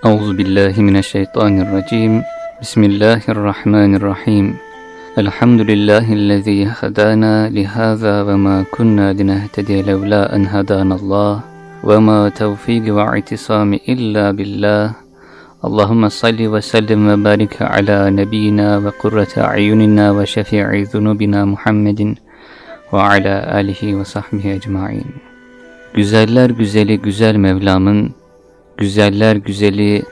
أعوذ بالله من الشيطان الرجيم. بسم الله الرحمن الرحيم. الحمد لله الذي هدانا لهذا وما كنا لنهتدي لولا أن هدانا الله. وما توفيق واعتصام إلا بالله. اللهم صل وسلم وبارك على نبينا وقرة أعيننا وشفيع ذنوبنا محمد وعلى آله وصحبه أجمعين. Güzeller güzeli güzel Mevlam'ın güzeller güzeli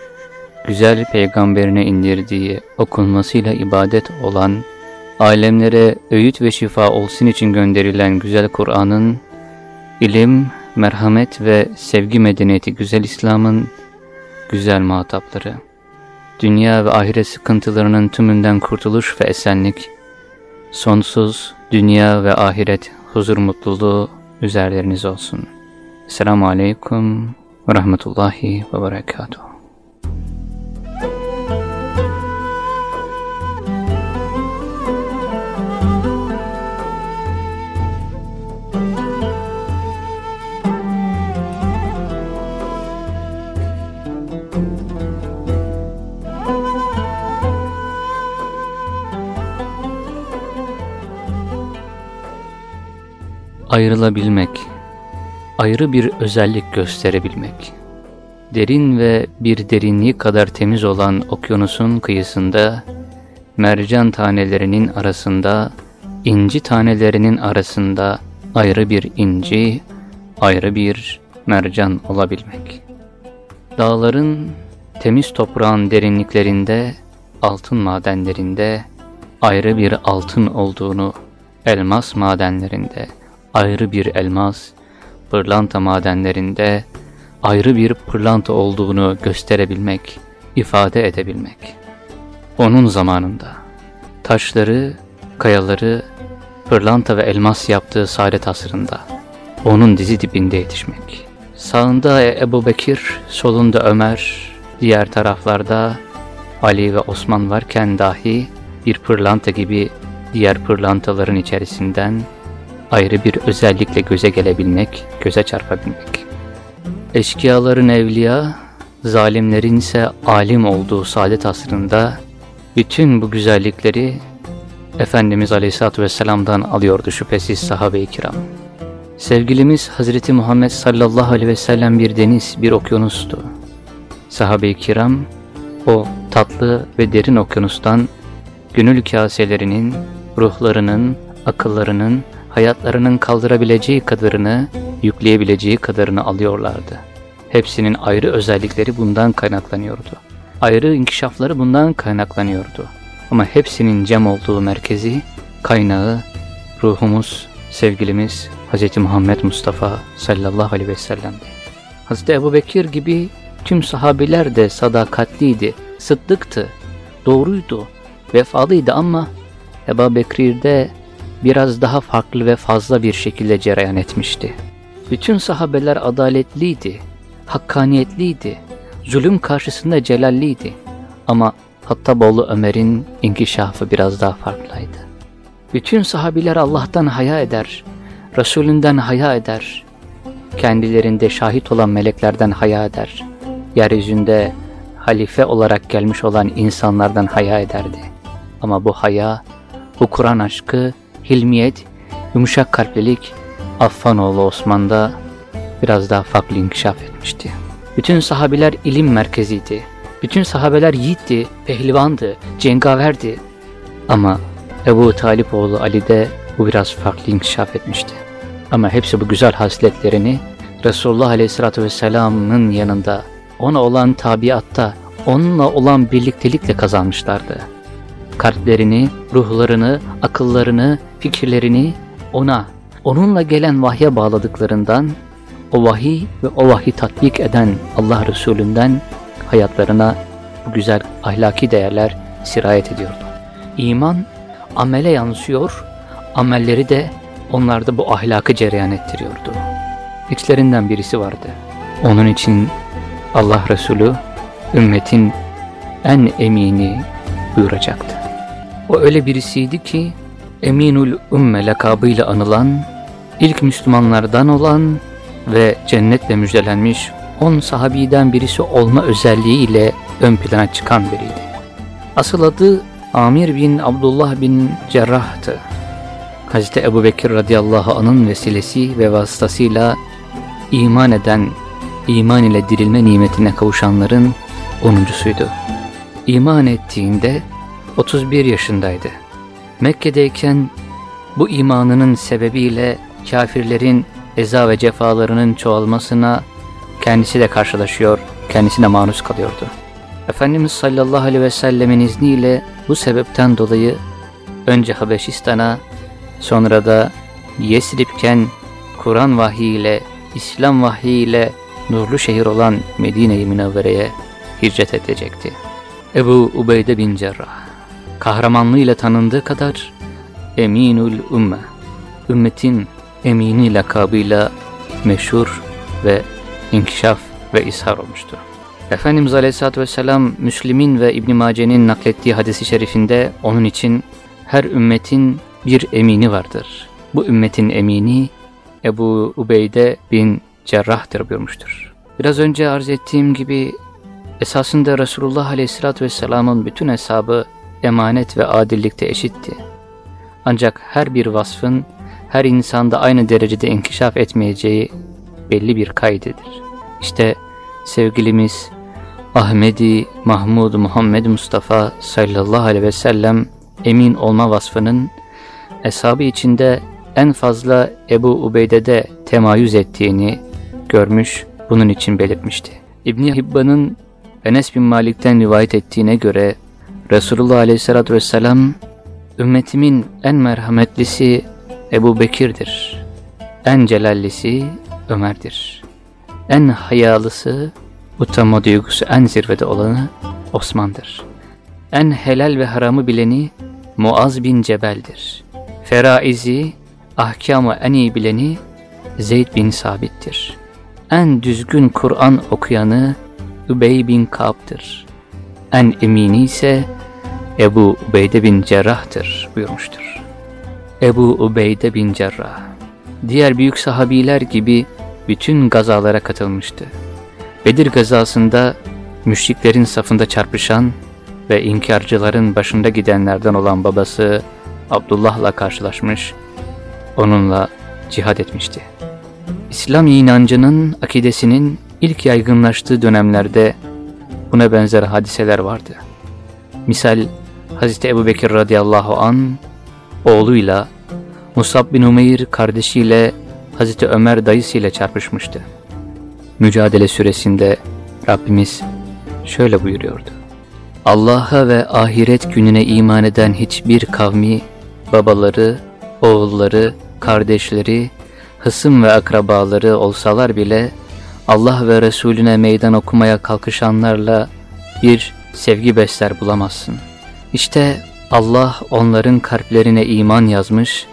güzel peygamberine indirdiği okunmasıyla ibadet olan, alemlere öğüt ve şifa olsun için gönderilen güzel Kur'an'ın, ilim, merhamet ve sevgi medeniyeti güzel İslam'ın güzel muhatapları, dünya ve ahiret sıkıntılarının tümünden kurtuluş ve esenlik, sonsuz dünya ve ahiret huzur mutluluğu üzerleriniz olsun. Selamun Aleyküm ve Rahmetullahi ve Berekatuhu. Ayrılabilmek, ayrı bir özellik gösterebilmek. Derin ve bir derinliği kadar temiz olan okyanusun kıyısında, mercan tanelerinin arasında, inci tanelerinin arasında ayrı bir inci, ayrı bir mercan olabilmek. Dağların, temiz toprağın derinliklerinde, altın madenlerinde ayrı bir altın olduğunu, elmas madenlerinde ayrı bir elmas, pırlanta madenlerinde ayrı bir pırlanta olduğunu gösterebilmek, ifade edebilmek. Onun zamanında taşları, kayaları pırlanta ve elmas yaptığı saadet asrında onun dizi dibinde yetişmek. Sağında Ebu Bekir, solunda Ömer, diğer taraflarda Ali ve Osman varken dahi bir pırlanta gibi diğer pırlantaların içerisinden ayrı bir özellikle göze gelebilmek, göze çarpabilmek. Eşkıyaların evliya, zalimlerin ise alim olduğu saadet asrında bütün bu güzellikleri Efendimiz Aleyhisselatü Vesselam'dan alıyordu şüphesiz sahabe-i kiram. Sevgilimiz Hazreti Muhammed sallallahu aleyhi ve sellem bir deniz, bir okyanustu. Sahabe-i kiram o tatlı ve derin okyanustan gönül kaselerinin, ruhlarının, akıllarının, hayatlarının kaldırabileceği kadarını, yükleyebileceği kadarını alıyorlardı. Hepsinin ayrı özellikleri bundan kaynaklanıyordu. Ayrı inkişafları bundan kaynaklanıyordu. Ama hepsinin cem olduğu merkezi, kaynağı, ruhumuz, sevgilimiz Hz. Muhammed Mustafa sallallahu aleyhi ve sellem'di. Hz. Ebu Bekir gibi tüm sahabiler de sadakatliydi, sıddıktı, doğruydu, vefalıydı ama Ebu Bekir'de biraz daha farklı ve fazla bir şekilde cereyan etmişti. Bütün sahabeler adaletliydi, hakkaniyetliydi, zulüm karşısında celalliydi. Ama Hattaboğlu Ömer'in inkişafı biraz daha farklıydı. Bütün sahabiler Allah'tan haya eder, Resulünden haya eder, kendilerinde şahit olan meleklerden haya eder, yeryüzünde halife olarak gelmiş olan insanlardan haya ederdi. Ama bu haya, bu Kur'an aşkı, hilmiyet, yumuşak kalplilik Affanoğlu Osman'da biraz daha farklı inkişaf etmişti. Bütün sahabiler ilim merkeziydi. Bütün sahabeler yiğitti, pehlivandı, cengaverdi. Ama Ebu Talipoğlu Ali'de bu biraz farklı inkişaf etmişti. Ama hepsi bu güzel hasletlerini Resulullah Aleyhisselatü Vesselam'ın yanında, ona olan tabiatta, onunla olan birliktelikle kazanmışlardı. Kalplerini, ruhlarını, akıllarını, fikirlerini ona, onunla gelen vahye bağladıklarından, o vahiy ve o vahiy tatbik eden Allah Resulünden hayatlarına bu güzel ahlaki değerler sirayet ediyordu. İman amele yansıyor, amelleri de onlarda bu ahlakı cereyan ettiriyordu. İçlerinden birisi vardı. Onun için Allah Resulü ümmetin en emini buyuracaktı. O öyle birisiydi ki Eminül Ümme lakabıyla anılan, ilk Müslümanlardan olan ve cennetle müjdelenmiş on sahabiden birisi olma özelliğiyle ön plana çıkan biriydi. Asıl adı Amir bin Abdullah bin Cerrah'tı. Hazreti Ebu Bekir radıyallahu anın vesilesi ve vasıtasıyla iman eden, iman ile dirilme nimetine kavuşanların onuncusuydu. İman ettiğinde 31 yaşındaydı. Mekke'deyken bu imanının sebebiyle kafirlerin eza ve cefalarının çoğalmasına kendisi de karşılaşıyor, kendisine maruz kalıyordu. Efendimiz sallallahu aleyhi ve sellemin izniyle bu sebepten dolayı önce Habeşistan'a sonra da Yesrib'ken Kur'an vahiyiyle, İslam vahiyiyle nurlu şehir olan Medine-i Münevvere'ye hicret edecekti. Ebu Ubeyde bin Cerrah, kahramanlığıyla tanındığı kadar Eminül Ümme, ümmetin emini lakabıyla meşhur ve inkişaf ve ishar olmuştu. Efendimiz Aleyhisselatü Vesselam Müslim'in ve İbn Mace'nin naklettiği hadisi şerifinde onun için her ümmetin bir emini vardır. Bu ümmetin emini Ebu Ubeyde bin Cerrah'tır buyurmuştur. Biraz önce arz ettiğim gibi esasında Resulullah Aleyhisselatü Vesselam'ın bütün hesabı emanet ve adillikte eşitti. Ancak her bir vasfın her insanda aynı derecede inkişaf etmeyeceği belli bir kaydedir. İşte sevgilimiz Ahmedi Mahmud Muhammed Mustafa sallallahu aleyhi ve sellem emin olma vasfının hesabı içinde en fazla Ebu Ubeyde'de temayüz ettiğini görmüş, bunun için belirtmişti. İbni Hibban'ın Enes bin Malik'ten rivayet ettiğine göre Resulullah aleyhissalatü vesselam ümmetimin en merhametlisi Ebu Bekir'dir. En celallisi Ömer'dir. En hayalısı, utanma duygusu en zirvede olanı Osman'dır. En helal ve haramı bileni Muaz bin Cebel'dir. Feraizi, ahkamı en iyi bileni Zeyd bin Sabit'tir. En düzgün Kur'an okuyanı Übey bin Ka'b'dır. En emini ise Ebu Ubeyde bin Cerrah'tır buyurmuştur. Ebu Ubeyde bin Cerrah, diğer büyük sahabiler gibi bütün gazalara katılmıştı. Bedir gazasında müşriklerin safında çarpışan ve inkarcıların başında gidenlerden olan babası Abdullah'la karşılaşmış, onunla cihad etmişti. İslam inancının, akidesinin ilk yaygınlaştığı dönemlerde buna benzer hadiseler vardı. Misal Hz. Ebu Bekir radıyallahu an oğluyla, Musab bin Umeyr kardeşiyle Hz. Ömer dayısıyla çarpışmıştı. Mücadele süresinde Rabbimiz şöyle buyuruyordu. Allah'a ve ahiret gününe iman eden hiçbir kavmi, babaları, oğulları, kardeşleri, hısım ve akrabaları olsalar bile Allah ve Resulüne meydan okumaya kalkışanlarla bir sevgi besler bulamazsın. İşte Allah onların kalplerine iman yazmış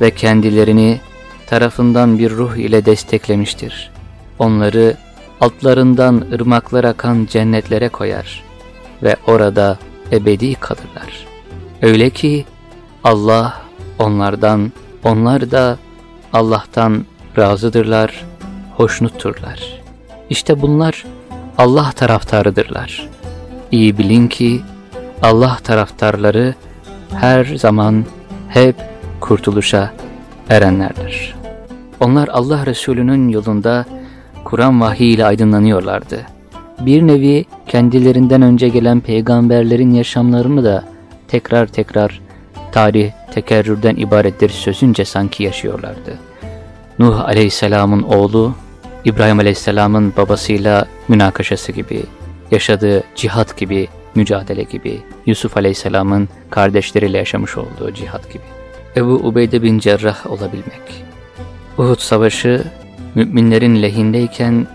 ve kendilerini tarafından bir ruh ile desteklemiştir. Onları altlarından ırmaklar akan cennetlere koyar ve orada ebedi kalırlar. Öyle ki Allah onlardan, onlar da Allah'tan razıdırlar, hoşnutturlar. İşte bunlar Allah taraftarıdırlar. İyi bilin ki Allah taraftarları her zaman hep kurtuluşa erenlerdir. Onlar Allah Resulü'nün yolunda Kur'an vahiy ile aydınlanıyorlardı. Bir nevi kendilerinden önce gelen peygamberlerin yaşamlarını da tekrar tekrar tarih tekerrürden ibarettir sözünce sanki yaşıyorlardı. Nuh aleyhisselamın oğlu, İbrahim aleyhisselamın babasıyla münakaşası gibi, yaşadığı cihat gibi, mücadele gibi, Yusuf aleyhisselamın kardeşleriyle yaşamış olduğu cihat gibi. Ebu Ubeyde bin Cerrah olabilmek. Uhud savaşı müminlerin lehindeyken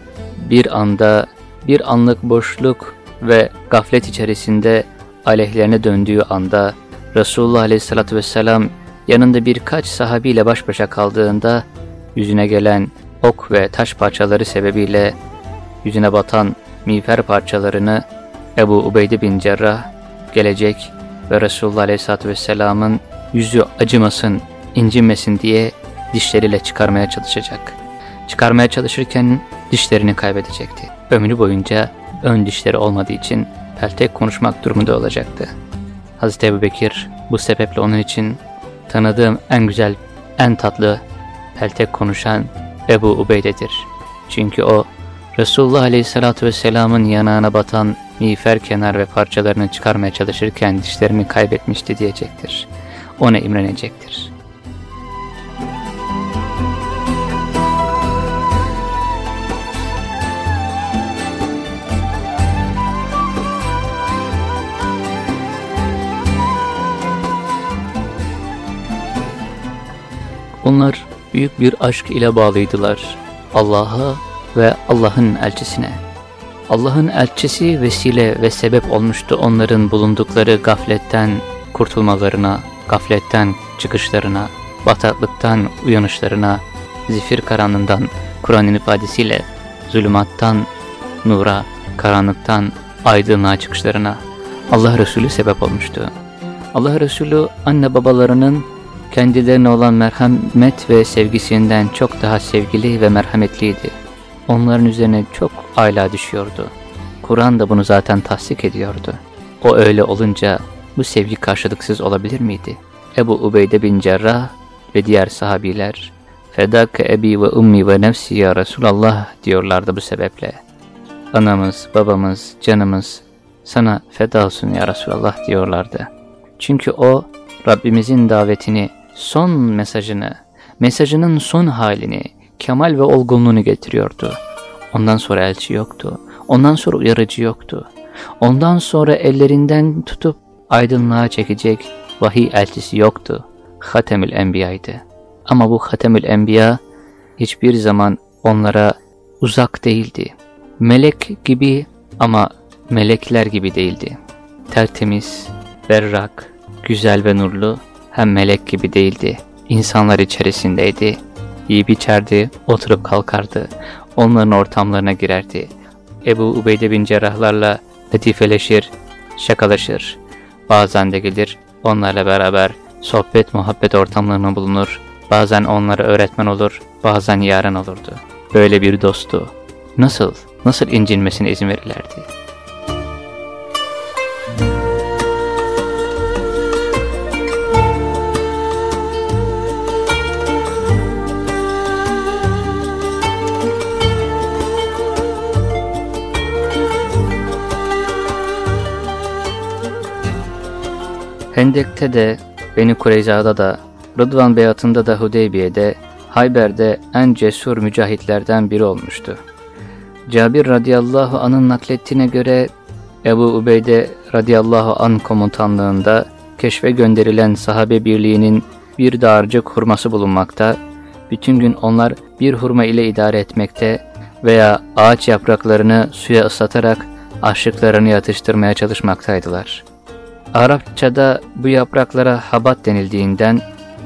bir anda bir anlık boşluk ve gaflet içerisinde aleyhlerine döndüğü anda Resulullah Aleyhisselatü Vesselam yanında birkaç sahabiyle baş başa kaldığında yüzüne gelen ok ve taş parçaları sebebiyle yüzüne batan miğfer parçalarını Ebu Ubeyde bin Cerrah gelecek ve Resulullah Aleyhisselatü Vesselam'ın yüzü acımasın, incinmesin diye dişleriyle çıkarmaya çalışacak. Çıkarmaya çalışırken dişlerini kaybedecekti. Ömrü boyunca ön dişleri olmadığı için peltek konuşmak durumunda olacaktı. Hazreti Ebu Bekir bu sebeple onun için tanıdığım en güzel, en tatlı peltek konuşan Ebu Ubeyde'dir. Çünkü o Resulullah Aleyhisselatü Vesselam'ın yanağına batan miğfer kenar ve parçalarını çıkarmaya çalışırken dişlerini kaybetmişti diyecektir. Ona imrenecektir. Onlar büyük bir aşk ile bağlıydılar Allah'a ve Allah'ın elçisine. Allah'ın elçisi vesile ve sebep olmuştu onların bulundukları gafletten kurtulmalarına, gafletten çıkışlarına, bataklıktan uyanışlarına, zifir karanlığından Kur'an'ın ifadesiyle zulümattan nura, karanlıktan aydınlığa çıkışlarına Allah Resulü sebep olmuştu. Allah Resulü anne babalarının kendilerine olan merhamet ve sevgisinden çok daha sevgili ve merhametliydi. Onların üzerine çok ayla düşüyordu. Kur'an da bunu zaten tasdik ediyordu. O öyle olunca bu sevgi karşılıksız olabilir miydi? Ebu Ubeyde bin Cerrah ve diğer sahabiler Fedake ebi ve ummi ve nefsi ya Resulallah diyorlardı bu sebeple. Anamız, babamız, canımız sana feda olsun ya Resulallah diyorlardı. Çünkü o Rabbimizin davetini son mesajını, mesajının son halini, kemal ve olgunluğunu getiriyordu. Ondan sonra elçi yoktu. Ondan sonra uyarıcı yoktu. Ondan sonra ellerinden tutup aydınlığa çekecek vahiy elçisi yoktu. Hatemül Enbiya'ydı. Ama bu Hatemül Enbiya hiçbir zaman onlara uzak değildi. Melek gibi ama melekler gibi değildi. Tertemiz, berrak, güzel ve nurlu hem melek gibi değildi. İnsanlar içerisindeydi. Yiyip içerdi, oturup kalkardı. Onların ortamlarına girerdi. Ebu Ubeyde bin Cerrahlarla latifeleşir, şakalaşır. Bazen de gelir onlarla beraber sohbet muhabbet ortamlarına bulunur. Bazen onlara öğretmen olur, bazen yarın olurdu. Böyle bir dostu. Nasıl, nasıl incinmesine izin verirlerdi? Hendek'te de, Beni Kureyza'da da, Rıdvan Beyatında da Hudeybiye'de, Hayber'de en cesur mücahitlerden biri olmuştu. Cabir radıyallahu anın naklettiğine göre Ebu Ubeyde radıyallahu an komutanlığında keşfe gönderilen sahabe birliğinin bir dağarcık hurması bulunmakta, bütün gün onlar bir hurma ile idare etmekte veya ağaç yapraklarını suya ıslatarak açlıklarını yatıştırmaya çalışmaktaydılar. Arapçada bu yapraklara habat denildiğinden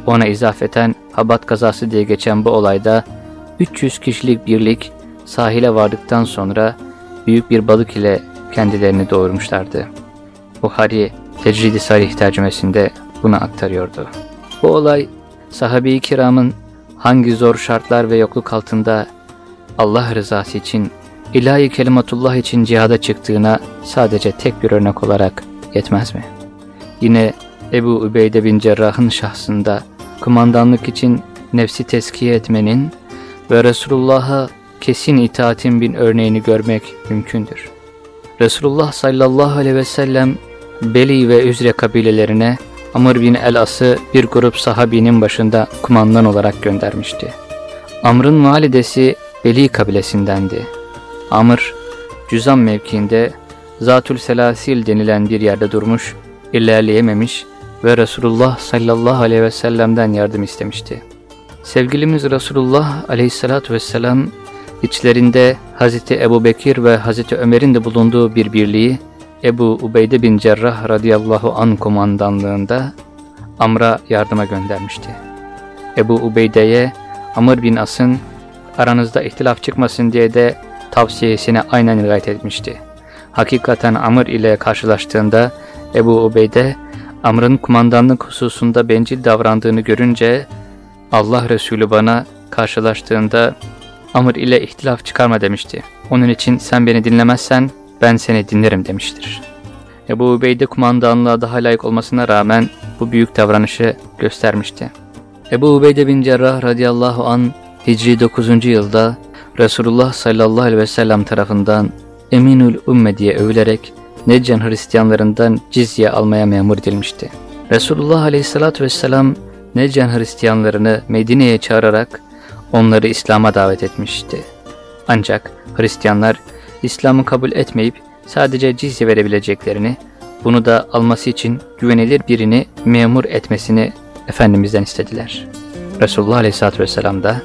ona izafeten habat kazası diye geçen bu olayda 300 kişilik birlik sahile vardıktan sonra büyük bir balık ile kendilerini doğurmuşlardı. Buhari Tecridi Sarih tercümesinde bunu aktarıyordu. Bu olay sahabe-i kiramın hangi zor şartlar ve yokluk altında Allah rızası için, ilahi kelimatullah için cihada çıktığına sadece tek bir örnek olarak yetmez mi? Yine Ebu Ubeyde bin Cerrah'ın şahsında kumandanlık için nefsi teskiye etmenin ve Resulullah'a kesin itaatin bin örneğini görmek mümkündür. Resulullah sallallahu aleyhi ve sellem Beli ve Üzre kabilelerine Amr bin el-As'ı bir grup sahabinin başında kumandan olarak göndermişti. Amr'ın validesi Beli kabilesindendi. Amr, Cüzam mevkiinde Zatül Selasil denilen bir yerde durmuş ilerleyememiş ve Resulullah sallallahu aleyhi ve sellem'den yardım istemişti. Sevgilimiz Resulullah aleyhissalatü vesselam içlerinde Hazreti Ebu Bekir ve Hazreti Ömer'in de bulunduğu bir birliği Ebu Ubeyde bin Cerrah radıyallahu an komandanlığında Amr'a yardıma göndermişti. Ebu Ubeyde'ye Amr bin As'ın aranızda ihtilaf çıkmasın diye de tavsiyesine aynen riayet etmişti. Hakikaten Amr ile karşılaştığında Ebu Ubeyde, Amr'ın kumandanlık hususunda bencil davrandığını görünce Allah Resulü bana karşılaştığında Amr ile ihtilaf çıkarma demişti. Onun için sen beni dinlemezsen ben seni dinlerim demiştir. Ebu Ubeyde kumandanlığa daha layık olmasına rağmen bu büyük davranışı göstermişti. Ebu Ubeyde bin Cerrah radıyallahu an Hicri 9. yılda Resulullah sallallahu aleyhi ve sellem tarafından Eminül Ümme diye övülerek Neccan Hristiyanlarından cizye almaya memur edilmişti. Resulullah aleyhissalatü vesselam Neccan Hristiyanlarını Medine'ye çağırarak onları İslam'a davet etmişti. Ancak Hristiyanlar İslam'ı kabul etmeyip sadece cizye verebileceklerini, bunu da alması için güvenilir birini memur etmesini Efendimiz'den istediler. Resulullah Aleyhisselatü Vesselam da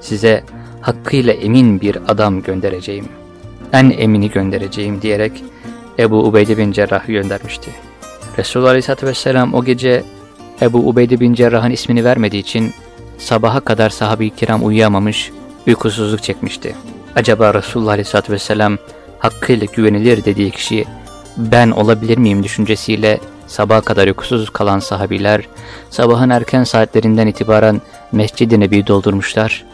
size hakkıyla emin bir adam göndereceğim, en emini göndereceğim diyerek Ebu Ubeyde bin Cerrah'ı göndermişti. Resulullah Aleyhisselatü Vesselam o gece Ebu Ubeyde bin Cerrah'ın ismini vermediği için sabaha kadar sahabe-i kiram uyuyamamış, uykusuzluk çekmişti. Acaba Resulullah Aleyhisselatü Vesselam hakkıyla güvenilir dediği kişi ben olabilir miyim düşüncesiyle sabaha kadar uykusuz kalan sahabiler sabahın erken saatlerinden itibaren Mescid-i Nebi'yi doldurmuşlar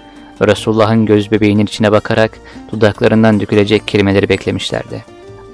Resulullah'ın göz bebeğinin içine bakarak dudaklarından dökülecek kelimeleri beklemişlerdi.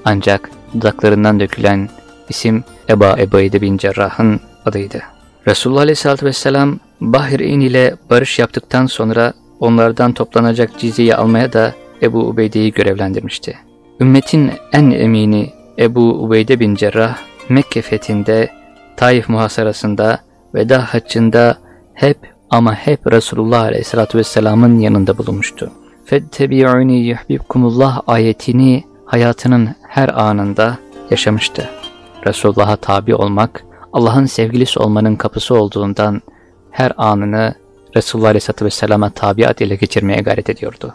Ancak dudaklarından dökülen isim Eba Ebayde bin Cerrah'ın adıydı. Resulullah Aleyhisselatü Vesselam Bahreyn ile barış yaptıktan sonra onlardan toplanacak cizyeyi almaya da Ebu Ubeyde'yi görevlendirmişti. Ümmetin en emini Ebu Ubeyde bin Cerrah Mekke fethinde, Taif muhasarasında, veda haccında hep ama hep Resulullah Aleyhisselatü Vesselam'ın yanında bulunmuştu. فَاتَّبِعُونِ يُحْبِبْكُمُ ayetini hayatının her anında yaşamıştı. Resulullah'a tabi olmak, Allah'ın sevgilisi olmanın kapısı olduğundan her anını Resulullah Aleyhisselatü Vesselam'a tabiat ile geçirmeye gayret ediyordu.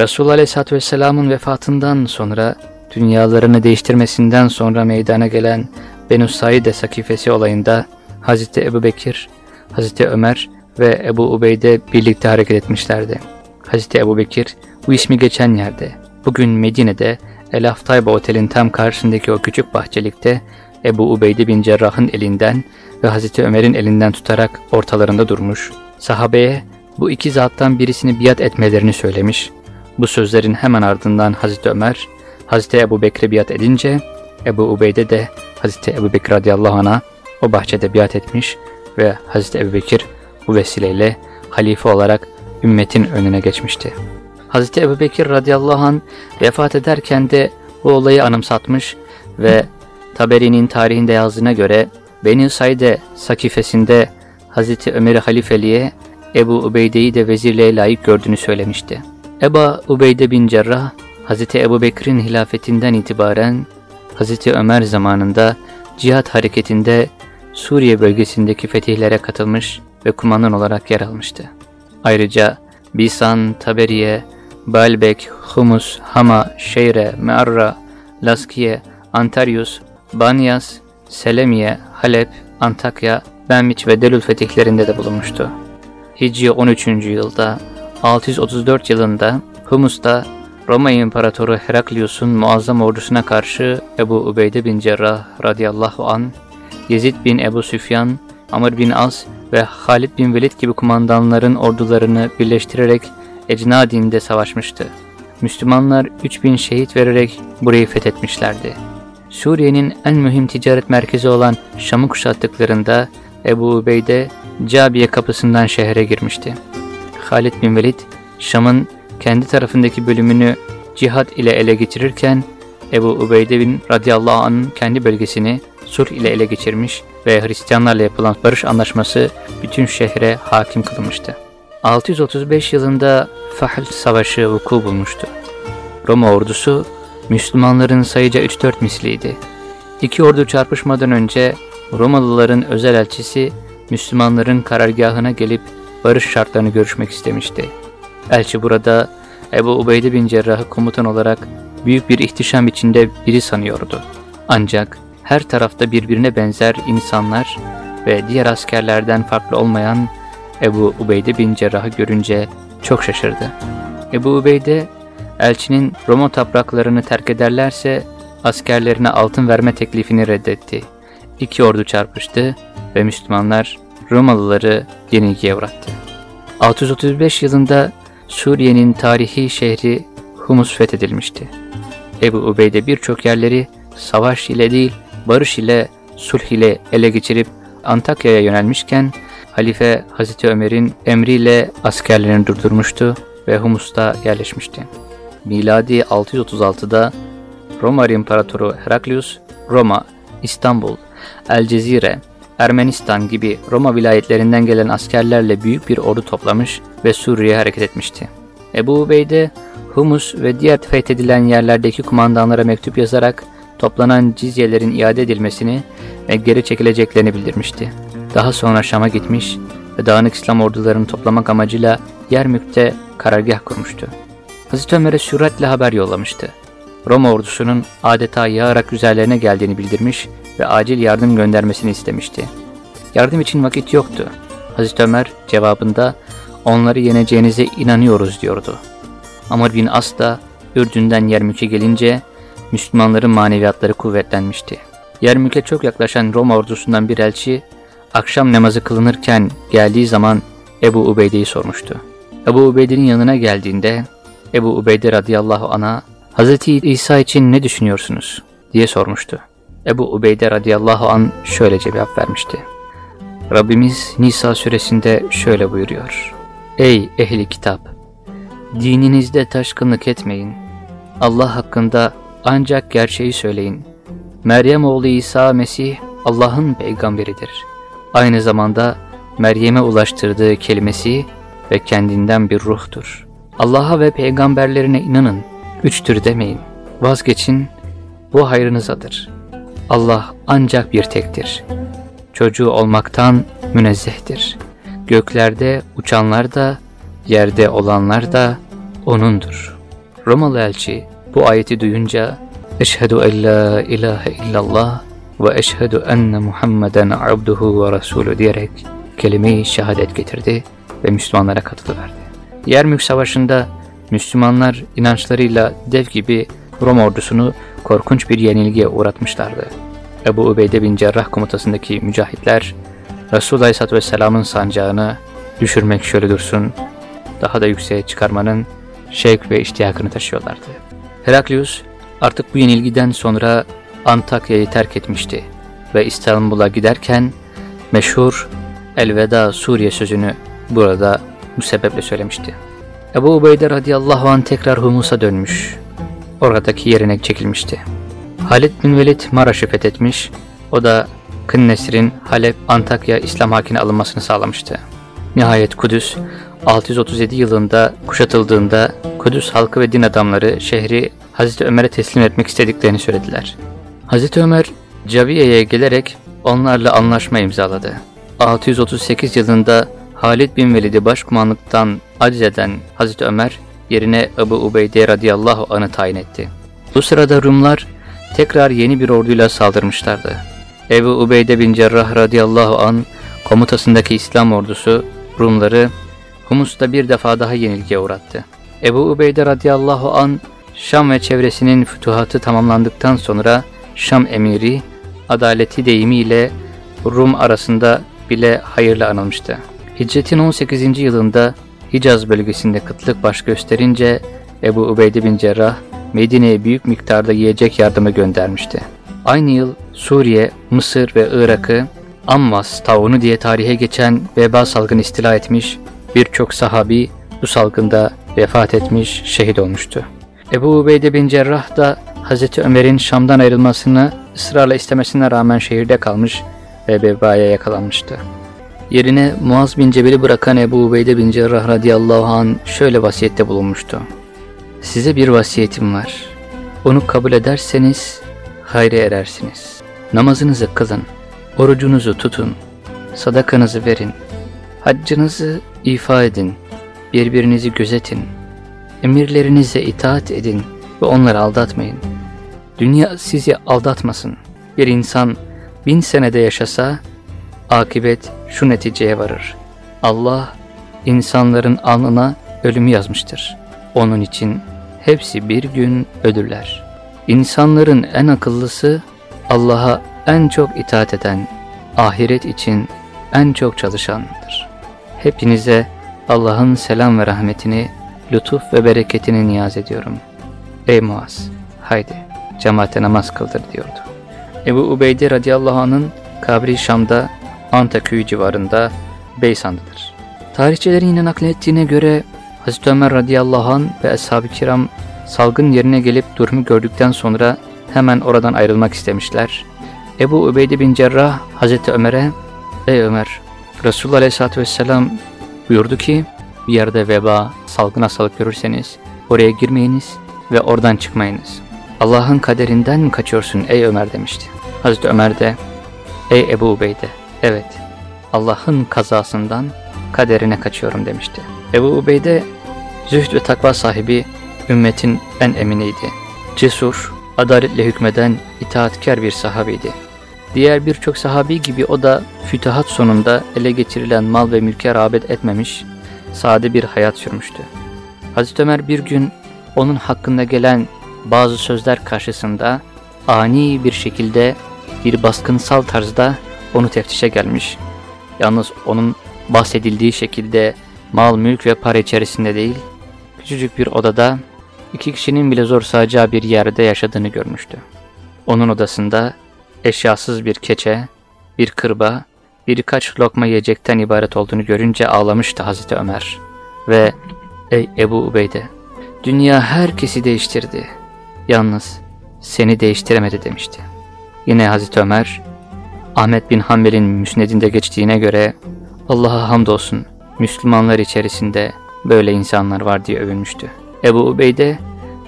Resulullah Aleyhisselatü Vesselam'ın vefatından sonra, dünyalarını değiştirmesinden sonra meydana gelen Benu Saide sakifesi olayında Hazreti Ebu Bekir, Hazreti Ömer ve Ebu Ubeyde birlikte hareket etmişlerdi. Hazreti Ebu Bekir bu ismi geçen yerde, bugün Medine'de El Aftayba Otel'in tam karşısındaki o küçük bahçelikte Ebu Ubeyde bin Cerrah'ın elinden ve Hazreti Ömer'in elinden tutarak ortalarında durmuş, sahabeye bu iki zattan birisini biat etmelerini söylemiş. Bu sözlerin hemen ardından Hazreti Ömer, Hazreti Ebu Bekir'e biat edince, Ebu Ubeyde de Hazreti Ebu Bekir radıyallahu anh'a o bahçede biat etmiş ve Hazreti Ebu Bekir bu vesileyle halife olarak ümmetin önüne geçmişti. Hazreti Ebu Bekir radıyallahu anh vefat ederken de bu olayı anımsatmış ve Taberi'nin tarihinde yazdığına göre Beni Saide sakifesinde Hazreti Ömer'i halifeliğe Ebu Ubeyde'yi de vezirliğe layık gördüğünü söylemişti. Eba Ubeyde bin Cerrah, Hazreti Ebu Bekir'in hilafetinden itibaren Hazreti Ömer zamanında cihat hareketinde Suriye bölgesindeki fetihlere katılmış ve kumandan olarak yer almıştı. Ayrıca Bisan, Taberiye, Baalbek, Humus, Hama, Şeyre, Mearra, Laskiye, Antaryus, Banyas, Selemiye, Halep, Antakya, Benmiç ve Delül fetihlerinde de bulunmuştu. Hicri 13. yılda, 634 yılında Humus'ta Roma İmparatoru Heraklius'un muazzam ordusuna karşı Ebu Ubeyde bin Cerrah radıyallahu an, Yezid bin Ebu Süfyan, Amr bin As ve Halid bin Velid gibi kumandanların ordularını birleştirerek Ecnadin'de savaşmıştı. Müslümanlar 3000 şehit vererek burayı fethetmişlerdi. Suriye'nin en mühim ticaret merkezi olan Şam'ı kuşattıklarında Ebu Ubeyde Cabiye kapısından şehre girmişti. Halid bin Velid, Şam'ın kendi tarafındaki bölümünü cihat ile ele geçirirken Ebu Ubeyde bin radıyallahu anh'ın kendi bölgesini sulh ile ele geçirmiş ve Hristiyanlarla yapılan barış anlaşması bütün şehre hakim kılınmıştı. 635 yılında Fahl Savaşı vuku bulmuştu. Roma ordusu Müslümanların sayıca 3-4 misliydi. İki ordu çarpışmadan önce Romalıların özel elçisi Müslümanların karargahına gelip barış şartlarını görüşmek istemişti. Elçi burada Ebu Ubeyde bin Cerrah'ı komutan olarak büyük bir ihtişam içinde biri sanıyordu. Ancak her tarafta birbirine benzer insanlar ve diğer askerlerden farklı olmayan Ebu Ubeyde bin Cerrah'ı görünce çok şaşırdı. Ebu Ubeyde, elçinin Roma topraklarını terk ederlerse askerlerine altın verme teklifini reddetti. İki ordu çarpıştı ve Müslümanlar Romalıları yenilgiye uğrattı. 635 yılında Suriye'nin tarihi şehri Humus fethedilmişti. Ebu Ubeyde birçok yerleri savaş ile değil, barış ile, sulh ile ele geçirip Antakya'ya yönelmişken, Halife Hazreti Ömer'in emriyle askerlerini durdurmuştu ve Humus'ta yerleşmişti. Miladi 636'da Roma İmparatoru Heraklius, Roma, İstanbul, El Cezire, Ermenistan gibi Roma vilayetlerinden gelen askerlerle büyük bir ordu toplamış ve Suriye'ye hareket etmişti. Ebu Ubeyde, Humus ve diğer fethedilen yerlerdeki kumandanlara mektup yazarak toplanan cizyelerin iade edilmesini ve geri çekileceklerini bildirmişti. Daha sonra Şam'a gitmiş ve dağınık İslam ordularını toplamak amacıyla Yermük'te karargah kurmuştu. Hazreti Ömer'e süratle haber yollamıştı. Roma ordusunun adeta yağarak üzerlerine geldiğini bildirmiş ve acil yardım göndermesini istemişti. Yardım için vakit yoktu. Hazreti Ömer cevabında onları yeneceğinize inanıyoruz diyordu. Amr bin As da Ürdün'den Yermük'e gelince Müslümanların maneviyatları kuvvetlenmişti. Yermük'e çok yaklaşan Roma ordusundan bir elçi akşam namazı kılınırken geldiği zaman Ebu Ubeyde'yi sormuştu. Ebu Ubeyde'nin yanına geldiğinde Ebu Ubeyde radıyallahu ana Hz. İsa için ne düşünüyorsunuz diye sormuştu. Ebu Ubeyde radıyallahu an şöyle cevap vermişti. Rabbimiz Nisa suresinde şöyle buyuruyor. Ey ehli kitap! Dininizde taşkınlık etmeyin. Allah hakkında ancak gerçeği söyleyin. Meryem oğlu İsa Mesih Allah'ın peygamberidir. Aynı zamanda Meryem'e ulaştırdığı kelimesi ve kendinden bir ruhtur. Allah'a ve peygamberlerine inanın, üçtür demeyin. Vazgeçin, bu hayrınızadır. Allah ancak bir tektir. Çocuğu olmaktan münezzehtir. Göklerde uçanlar da, yerde olanlar da O'nundur. Romalı elçi bu ayeti duyunca Eşhedü en la ilahe illallah ve eşhedü enne Muhammeden abduhu ve resulü diyerek kelime-i şehadet getirdi ve Müslümanlara katılıverdi. Yermük Savaşı'nda Müslümanlar inançlarıyla dev gibi Roma ordusunu korkunç bir yenilgiye uğratmışlardı. Ebu Ubeyde bin Cerrah komutasındaki mücahitler Resulullah Aleyhisselatü Vesselam'ın sancağını düşürmek şöyle dursun, daha da yükseğe çıkarmanın şevk ve iştiyakını taşıyorlardı. Heraklius artık bu yenilgiden sonra Antakya'yı terk etmişti ve İstanbul'a giderken meşhur Elveda Suriye sözünü burada bu sebeple söylemişti. Ebu Ubeyde radıyallahu an tekrar Humus'a dönmüş. Oradaki yerine çekilmişti. Halid bin Velid Maraş'ı fethetmiş, o da Kınnesir'in Halep, Antakya İslam hakine alınmasını sağlamıştı. Nihayet Kudüs, 637 yılında kuşatıldığında Kudüs halkı ve din adamları şehri Hazreti Ömer'e teslim etmek istediklerini söylediler. Hazreti Ömer, Caviye'ye gelerek onlarla anlaşma imzaladı. 638 yılında Halid bin Velid'i başkumanlıktan aciz eden Hazreti Ömer yerine Ebu Ubeyde radıyallahu anh'ı tayin etti. Bu sırada Rumlar tekrar yeni bir orduyla saldırmışlardı. Ebu Ubeyde bin Cerrah radıyallahu an komutasındaki İslam ordusu Rumları Humus'ta bir defa daha yenilgiye uğrattı. Ebu Ubeyde radıyallahu an Şam ve çevresinin fütuhatı tamamlandıktan sonra Şam emiri adaleti deyimiyle Rum arasında bile hayırlı anılmıştı. Hicretin 18. yılında Hicaz bölgesinde kıtlık baş gösterince Ebu Ubeyde bin Cerrah Medine'ye büyük miktarda yiyecek yardımı göndermişti. Aynı yıl Suriye, Mısır ve Irak'ı Ammas taunu diye tarihe geçen veba salgını istila etmiş, birçok sahabi bu salgında vefat etmiş, şehit olmuştu. Ebu Ubeyde bin Cerrah da Hz. Ömer'in Şam'dan ayrılmasını ısrarla istemesine rağmen şehirde kalmış ve vebaya yakalanmıştı. Yerine Muaz bin Cebel'i bırakan Ebu Ubeyde bin Cerrah radıyallahu an şöyle vasiyette bulunmuştu. Size bir vasiyetim var. Onu kabul ederseniz hayre erersiniz. Namazınızı kılın, orucunuzu tutun, sadakanızı verin, haccınızı ifa edin, birbirinizi gözetin, emirlerinize itaat edin ve onları aldatmayın. Dünya sizi aldatmasın. Bir insan bin senede yaşasa, akibet şu neticeye varır. Allah insanların alnına ölümü yazmıştır. Onun için hepsi bir gün ölürler. İnsanların en akıllısı Allah'a en çok itaat eden, ahiret için en çok çalışandır. Hepinize Allah'ın selam ve rahmetini lütuf ve bereketini niyaz ediyorum. Ey Muaz, haydi cemaate namaz kıldır diyordu. Ebu Ubeyde radıyallahu anh'ın kabri Şam'da Anta köyü civarında Beysan'dadır. Tarihçilerin yine naklettiğine göre Hazreti Ömer radıyallahu anh ve ashab-ı kiram salgın yerine gelip durumu gördükten sonra hemen oradan ayrılmak istemişler. Ebu Ubeyde bin Cerrah Hazreti Ömer'e Ey Ömer, Resulullah aleyhissalatü vesselam buyurdu ki bir yerde veba, salgın hastalık görürseniz oraya girmeyiniz ve oradan çıkmayınız. Allah'ın kaderinden mi kaçıyorsun ey Ömer demişti. Hazreti Ömer de ey Ebu Ubeyde evet Allah'ın kazasından kaderine kaçıyorum demişti. Ebu Ubeyde zühd ve takva sahibi ümmetin en eminiydi. Cesur, adaletle hükmeden itaatkar bir sahabiydi. Diğer birçok sahabi gibi o da fütuhat sonunda ele geçirilen mal ve mülke rağbet etmemiş, sade bir hayat sürmüştü. Hazreti Ömer bir gün onun hakkında gelen bazı sözler karşısında ani bir şekilde bir baskınsal tarzda onu teftişe gelmiş. Yalnız onun bahsedildiği şekilde mal, mülk ve para içerisinde değil, küçücük bir odada iki kişinin bile zor sığacağı bir yerde yaşadığını görmüştü. Onun odasında eşyasız bir keçe, bir kırba, birkaç lokma yiyecekten ibaret olduğunu görünce ağlamıştı Hazreti Ömer. Ve ey Ebu Ubeyde, dünya herkesi değiştirdi. Yalnız seni değiştiremedi demişti. Yine Hazreti Ömer, Ahmet bin Hanbel'in müsnedinde geçtiğine göre Allah'a hamdolsun Müslümanlar içerisinde böyle insanlar var diye övünmüştü. Ebu Ubeyde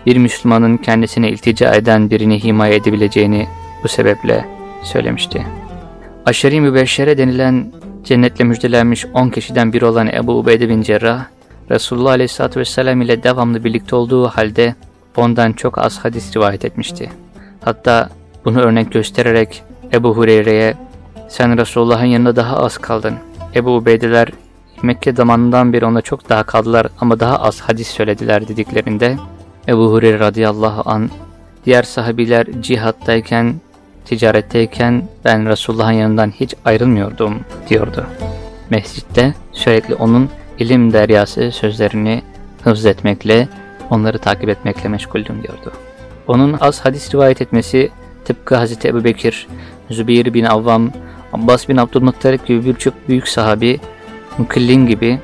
bir Müslümanın kendisine iltica eden birini himaye edebileceğini bu sebeple söylemişti. Aşeri Mübeşşere denilen cennetle müjdelenmiş 10 kişiden biri olan Ebu Ubeyde bin Cerrah, Resulullah Aleyhisselatü Vesselam ile devamlı birlikte olduğu halde ondan çok az hadis rivayet etmişti. Hatta bunu örnek göstererek Ebu Hureyre'ye sen Resulullah'ın yanında daha az kaldın. Ebu Ubeydeler Mekke zamanından beri ona çok daha kaldılar ama daha az hadis söylediler dediklerinde Ebu Hureyre radıyallahu an diğer sahabiler cihattayken, ticaretteyken ben Resulullah'ın yanından hiç ayrılmıyordum diyordu. Mescitte sürekli onun ilim deryası sözlerini hıfz etmekle, onları takip etmekle meşguldüm diyordu. Onun az hadis rivayet etmesi tıpkı Hazreti Ebu Bekir, Zübeyir bin Avvam, Abbas bin Abdülmuttalip gibi birçok büyük sahabi, Mukillin gibi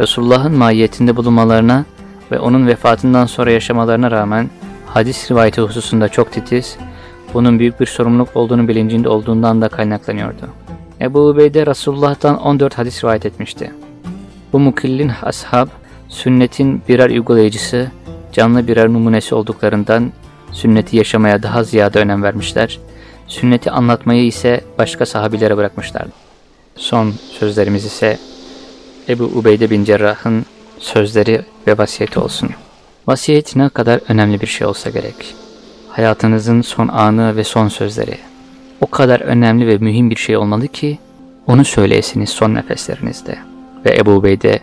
Resulullah'ın mahiyetinde bulunmalarına ve onun vefatından sonra yaşamalarına rağmen hadis rivayeti hususunda çok titiz, bunun büyük bir sorumluluk olduğunu bilincinde olduğundan da kaynaklanıyordu. Ebu Ubeyde Resulullah'tan 14 hadis rivayet etmişti. Bu mukillin ashab, sünnetin birer uygulayıcısı, canlı birer numunesi olduklarından sünneti yaşamaya daha ziyade önem vermişler, sünneti anlatmayı ise başka sahabilere bırakmışlardı. Son sözlerimiz ise Ebu Ubeyde bin Cerrah'ın sözleri ve vasiyeti olsun. Vasiyet ne kadar önemli bir şey olsa gerek. Hayatınızın son anı ve son sözleri. O kadar önemli ve mühim bir şey olmalı ki onu söyleyesiniz son nefeslerinizde. Ve Ebu Ubeyde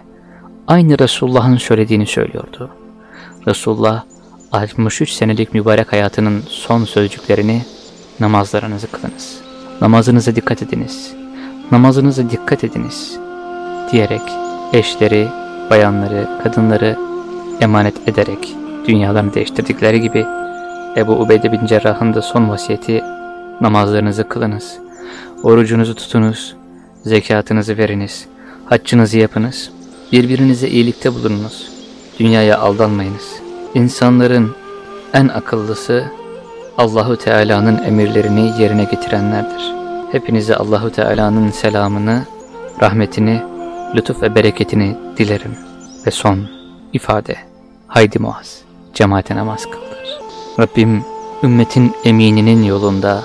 aynı Resulullah'ın söylediğini söylüyordu. Resulullah 63 senelik mübarek hayatının son sözcüklerini namazlarınızı kılınız. Namazınıza dikkat ediniz. Namazınıza dikkat ediniz diyerek eşleri, bayanları, kadınları emanet ederek dünyalarını değiştirdikleri gibi Ebu Ubeyde bin Cerrah'ın da son vasiyeti namazlarınızı kılınız, orucunuzu tutunuz, zekatınızı veriniz, haccınızı yapınız, birbirinize iyilikte bulununuz, dünyaya aldanmayınız. İnsanların en akıllısı Allahu Teala'nın emirlerini yerine getirenlerdir. Hepinize Allahu Teala'nın selamını, rahmetini, lütuf ve bereketini dilerim. Ve son ifade, haydi Muaz, cemaate namaz kıldır. Rabbim, ümmetin emininin yolunda,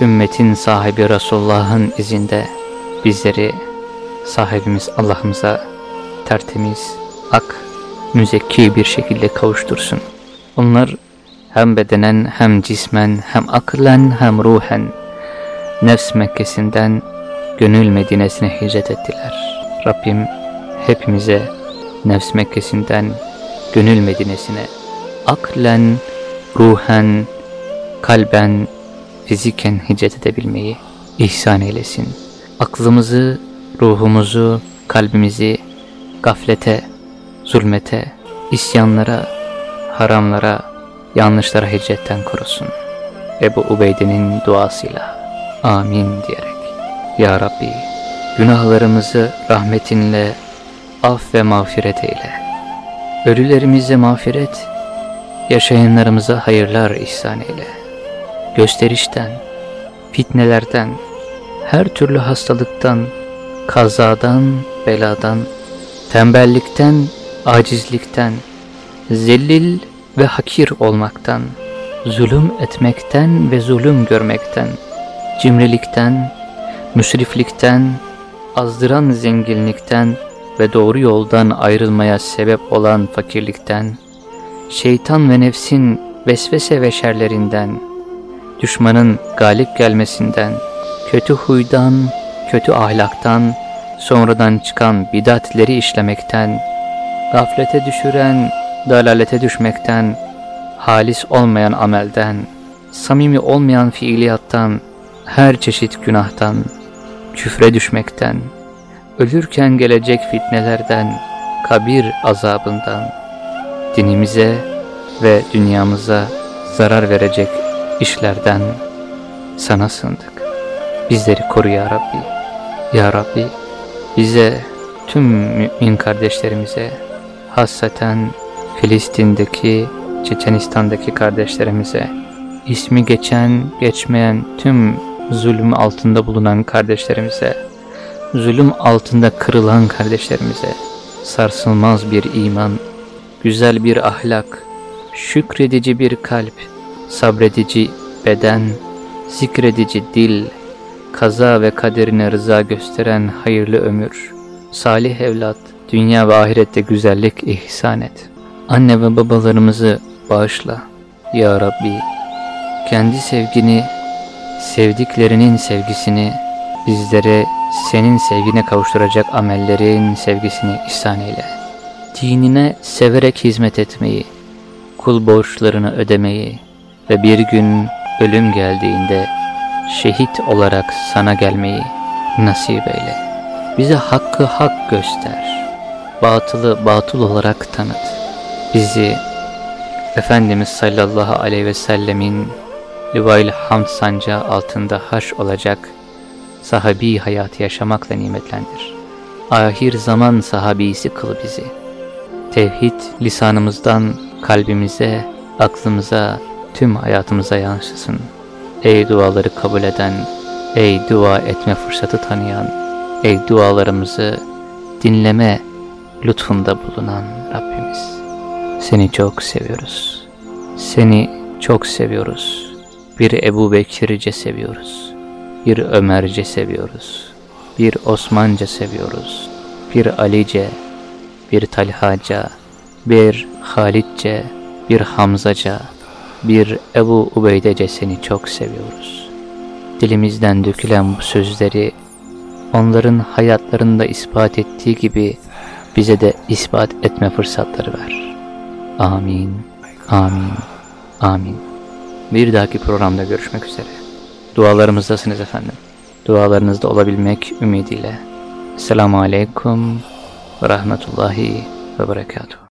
ümmetin sahibi Resulullah'ın izinde bizleri sahibimiz Allah'ımıza tertemiz, ak, müzekki bir şekilde kavuştursun. Onlar hem bedenen hem cismen hem aklen hem ruhen nefs Mekkesi'nden gönül Medine'sine hicret ettiler. Rabbim hepimize nefs Mekkesi'nden gönül Medine'sine aklen, ruhen, kalben, fiziken hicret edebilmeyi ihsan eylesin. Aklımızı, ruhumuzu, kalbimizi gaflete, zulmete, isyanlara, haramlara, yanlışlara hicretten korusun. Ebu Ubeyde'nin duasıyla amin diyerek. Ya Rabbi, günahlarımızı rahmetinle af ve mağfiret eyle. Ölülerimize mağfiret, yaşayanlarımıza hayırlar ihsan eyle. Gösterişten, fitnelerden, her türlü hastalıktan, kazadan, beladan, tembellikten, acizlikten, zelil ve hakir olmaktan, zulüm etmekten ve zulüm görmekten, cimrilikten, müsriflikten, azdıran zenginlikten ve doğru yoldan ayrılmaya sebep olan fakirlikten, şeytan ve nefsin vesvese ve şerlerinden, düşmanın galip gelmesinden, kötü huydan, kötü ahlaktan, sonradan çıkan bidatleri işlemekten, gaflete düşüren, dalalete düşmekten, halis olmayan amelden, samimi olmayan fiiliyattan, her çeşit günahtan, küfre düşmekten, ölürken gelecek fitnelerden, kabir azabından, dinimize ve dünyamıza zarar verecek işlerden sana sığındık. Bizleri koru ya Rabbi. Ya Rabbi bize tüm mümin kardeşlerimize hassaten Filistin'deki Çeçenistan'daki kardeşlerimize ismi geçen geçmeyen tüm zulüm altında bulunan kardeşlerimize zulüm altında kırılan kardeşlerimize sarsılmaz bir iman güzel bir ahlak şükredici bir kalp sabredici beden zikredici dil kaza ve kaderine rıza gösteren hayırlı ömür, salih evlat, dünya ve ahirette güzellik ihsan et. Anne ve babalarımızı bağışla. Ya Rabbi, kendi sevgini, sevdiklerinin sevgisini, bizlere senin sevgine kavuşturacak amellerin sevgisini ihsan eyle. Dinine severek hizmet etmeyi, kul borçlarını ödemeyi ve bir gün ölüm geldiğinde şehit olarak sana gelmeyi nasip eyle. Bize hakkı hak göster. Batılı batıl olarak tanıt. Bizi Efendimiz sallallahu aleyhi ve sellemin Livail Hamd sancağı altında haş olacak sahabi hayatı yaşamakla nimetlendir. Ahir zaman sahabisi kıl bizi. Tevhid lisanımızdan kalbimize, aklımıza, tüm hayatımıza yansısın. Ey duaları kabul eden, ey dua etme fırsatı tanıyan, ey dualarımızı dinleme lütfunda bulunan Rabbimiz. Seni çok seviyoruz. Seni çok seviyoruz. Bir Ebu Bekirce seviyoruz. Bir Ömerce seviyoruz. Bir Osmanca seviyoruz. Bir Alice, bir Talhaca, bir Halitce, bir Hamzaca, bir Ebu Ubeydece seni çok seviyoruz. Dilimizden dökülen bu sözleri onların hayatlarında ispat ettiği gibi bize de ispat etme fırsatları ver. Amin, amin, amin. Bir dahaki programda görüşmek üzere. Dualarımızdasınız efendim. Dualarınızda olabilmek ümidiyle. Selamun Aleyküm ve Rahmetullahi ve Berekatuhu.